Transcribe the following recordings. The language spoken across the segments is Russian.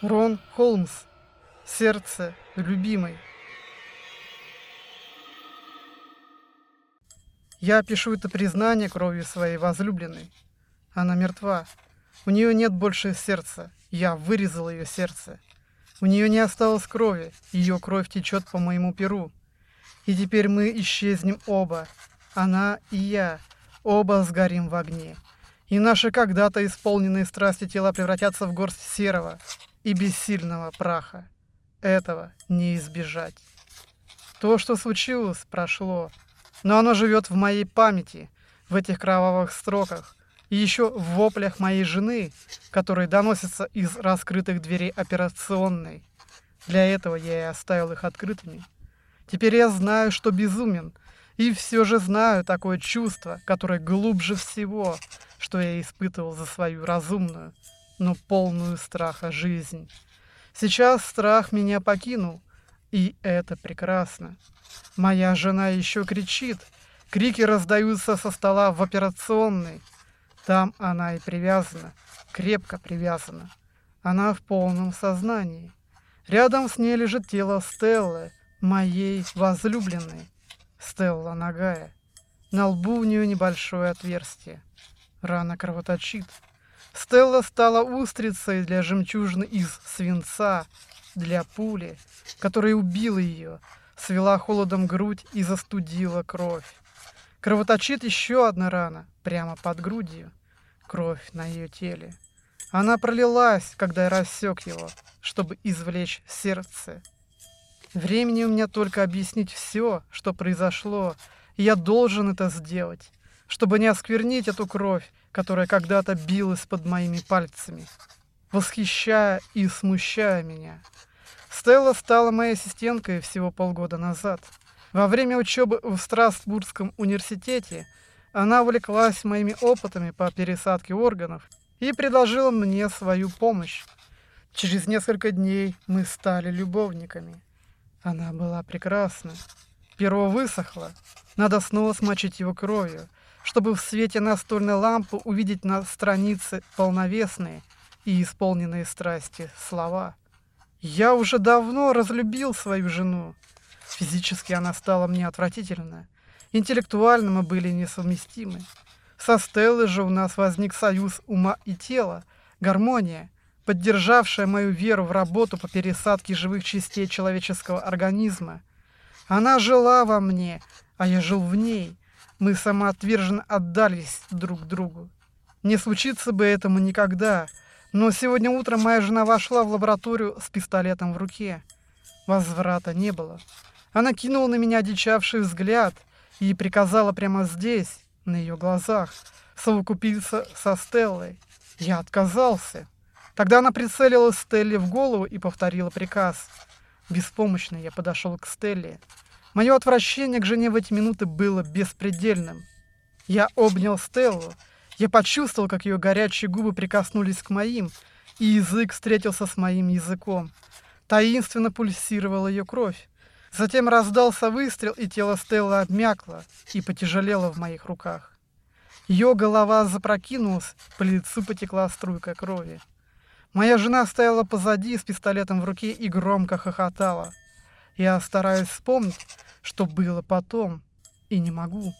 Рон Холмс. Сердце любимой. Я пишу это признание кровью своей возлюбленной. Она мертва. У нее нет больше сердца. Я вырезал ее сердце. У нее не осталось крови. Ее кровь течет по моему перу. И теперь мы исчезнем оба. Она и я. Оба сгорим в огне. И наши когда-то исполненные страсти тела превратятся в горсть серого, и бессильного праха. Этого не избежать. То, что случилось, прошло, но оно живет в моей памяти, в этих кровавых строках, и еще в воплях моей жены, которые доносятся из раскрытых дверей операционной. Для этого я и оставил их открытыми. Теперь я знаю, что безумен, и все же знаю такое чувство, которое глубже всего, что я испытывал за свою разумную, но полную страха жизнь. Сейчас страх меня покинул, и это прекрасно. Моя жена еще кричит. Крики раздаются со стола в операционной. Там она и привязана, крепко привязана. Она в полном сознании. Рядом с ней лежит тело Стеллы, моей возлюбленной. Стелла нагая. На лбу у нее небольшое отверстие. Рана кровоточит. Стелла стала устрицей для жемчужины из свинца, для пули, которая убила ее, свела холодом грудь и застудила кровь. Кровоточит еще одна рана, прямо под грудью. Кровь на ее теле. Она пролилась, когда я рассек его, чтобы извлечь сердце. Времени у меня только объяснить все, что произошло, и я должен это сделать, чтобы не осквернить эту кровь, которая когда-то билась под моими пальцами, восхищая и смущая меня. Стелла стала моей ассистенткой всего полгода назад. Во время учебы в Страсбургском университете она увлеклась моими опытами по пересадке органов и предложила мне свою помощь. Через несколько дней мы стали любовниками. Она была прекрасна. Перо высохло. Надо снова смочить его кровью чтобы в свете настольной лампы увидеть на странице полновесные и исполненные страсти слова. Я уже давно разлюбил свою жену. Физически она стала мне отвратительна. Интеллектуально мы были несовместимы. Со Стеллой же у нас возник союз ума и тела, гармония, поддержавшая мою веру в работу по пересадке живых частей человеческого организма. Она жила во мне, а я жил в ней – мы самоотверженно отдались друг другу. Не случится бы этому никогда, но сегодня утром моя жена вошла в лабораторию с пистолетом в руке. Возврата не было. Она кинула на меня одичавший взгляд и приказала прямо здесь, на ее глазах, совокупиться со Стеллой. Я отказался. Тогда она прицелила Стелле в голову и повторила приказ. Беспомощно я подошел к Стелле. Мое отвращение к жене в эти минуты было беспредельным. Я обнял Стеллу. Я почувствовал, как ее горячие губы прикоснулись к моим, и язык встретился с моим языком. Таинственно пульсировала ее кровь. Затем раздался выстрел, и тело Стеллы обмякло и потяжелело в моих руках. Ее голова запрокинулась, по лицу потекла струйка крови. Моя жена стояла позади с пистолетом в руке и громко хохотала. Я стараюсь вспомнить, что было потом, и не могу.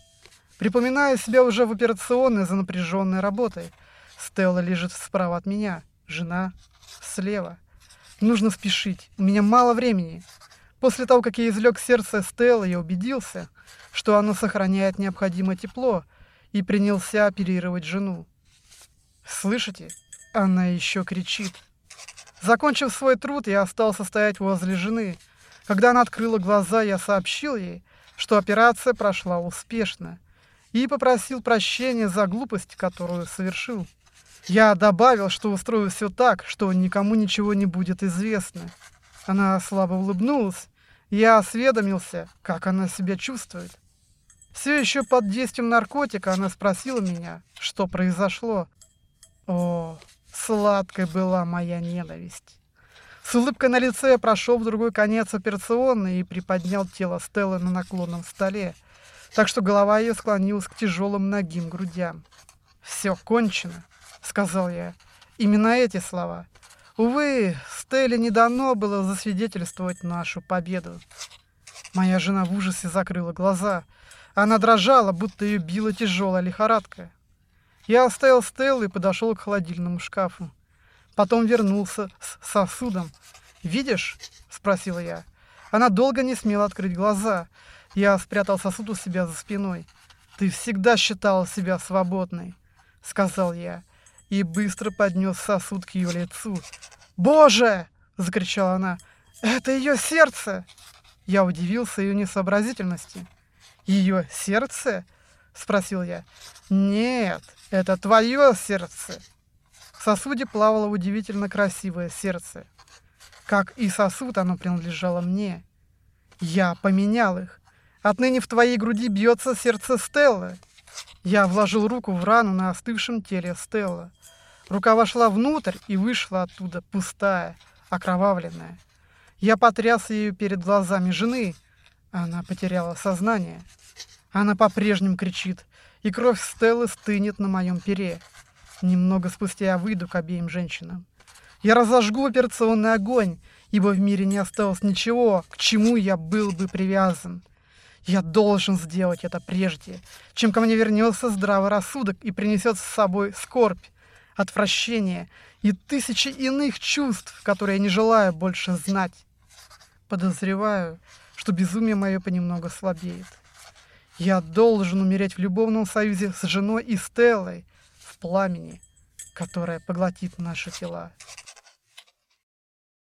Припоминаю себя уже в операционной за напряженной работой. Стелла лежит справа от меня, жена слева. Нужно спешить, у меня мало времени. После того, как я извлек сердце Стеллы, я убедился, что оно сохраняет необходимое тепло, и принялся оперировать жену. Слышите? Она еще кричит. Закончив свой труд, я остался стоять возле жены, когда она открыла глаза, я сообщил ей, что операция прошла успешно, и попросил прощения за глупость, которую совершил. Я добавил, что устрою все так, что никому ничего не будет известно. Она слабо улыбнулась, я осведомился, как она себя чувствует. Все еще под действием наркотика она спросила меня, что произошло. О, сладкой была моя ненависть. С улыбкой на лице прошел в другой конец операционной и приподнял тело Стеллы на наклонном столе, так что голова ее склонилась к тяжелым ногим грудям. «Все кончено», — сказал я. Именно эти слова. Увы, Стелле не дано было засвидетельствовать нашу победу. Моя жена в ужасе закрыла глаза. Она дрожала, будто ее била тяжелая лихорадка. Я оставил Стеллу и подошел к холодильному шкафу. Потом вернулся с сосудом. «Видишь?» – спросила я. Она долго не смела открыть глаза. Я спрятал сосуд у себя за спиной. «Ты всегда считала себя свободной», — сказал я, и быстро поднес сосуд к ее лицу. «Боже!» — закричала она. «Это ее сердце!» Я удивился ее несообразительности. «Ее сердце?» — спросил я. «Нет, это твое сердце!» Сосуде плавало удивительно красивое сердце. Как и сосуд, оно принадлежало мне. Я поменял их. Отныне в твоей груди бьется сердце Стеллы. Я вложил руку в рану на остывшем теле Стелла. Рука вошла внутрь и вышла оттуда пустая, окровавленная. Я потряс ее перед глазами жены. Она потеряла сознание. Она по-прежнему кричит, и кровь Стеллы стынет на моем пере. Немного спустя я выйду к обеим женщинам. Я разожгу операционный огонь, ибо в мире не осталось ничего, к чему я был бы привязан. Я должен сделать это прежде, чем ко мне вернется здравый рассудок и принесет с собой скорбь, отвращение и тысячи иных чувств, которые я не желаю больше знать. Подозреваю, что безумие мое понемногу слабеет. Я должен умереть в любовном союзе с женой и Стеллой пламени, которое поглотит наши тела.